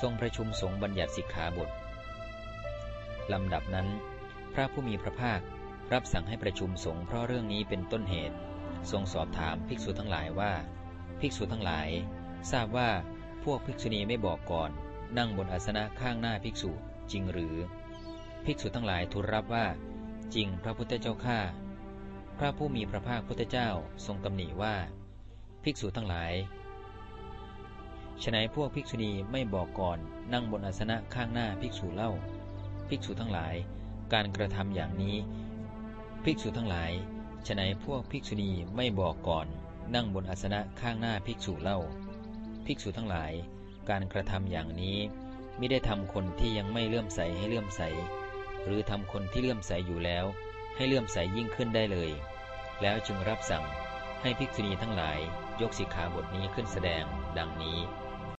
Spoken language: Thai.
ทรงประชุมสงฆ์บัญญัติสิกขาบทลำดับนั้น พระผู้มีพระภาครับสั่งให้ประชุมสงฆ์เพราะเรื่องนี้เป็นต้นเหตุ ทรงสอบถามภิกษุทั้งหลายว่า ภิกษุทั้งหลาย ทราบว่าพวกภิกษุณีไม่บอกก่อน นั่งบนอาสนะข้างหน้าภิกษุจริงหรือ ภิกษุทั้งหลายทูลรับว่า จริงพระพุทธเจ้าข้าพระผู้มีพระภาคพุทธเจ้าทรงตำหนิว่า ภิกษุทั้งหลาย ฉนัยพวกภิกษุณีไม่บอกก่อนนั่งบนอาสนะข้างหน้าภิกษุเล่า ภิกษุทั้งหลาย การกระทำอย่างนี้ ภิกษุทั้งหลายฉนัยพวกภิกษุณีไม่บอกก่อน นั่งบนอาสนะข้างหน้าภิกษุเล่า ภิกษุทั้งหลาย การกระทำอย่างนี้ไม่ได้ทำคนที่ยังไม่เลื่อมใสให้เลื่อมใส หรือทำคนที่เลื่อมใสอยู่แล้ว ให้เลื่อมใสยิ่งขึ้นได้เลย แล้วจึงรับสั่งให้ภิกษุณีทั้งหลายยกสิกขาบทนี้ขึ้นแสดงดังนี้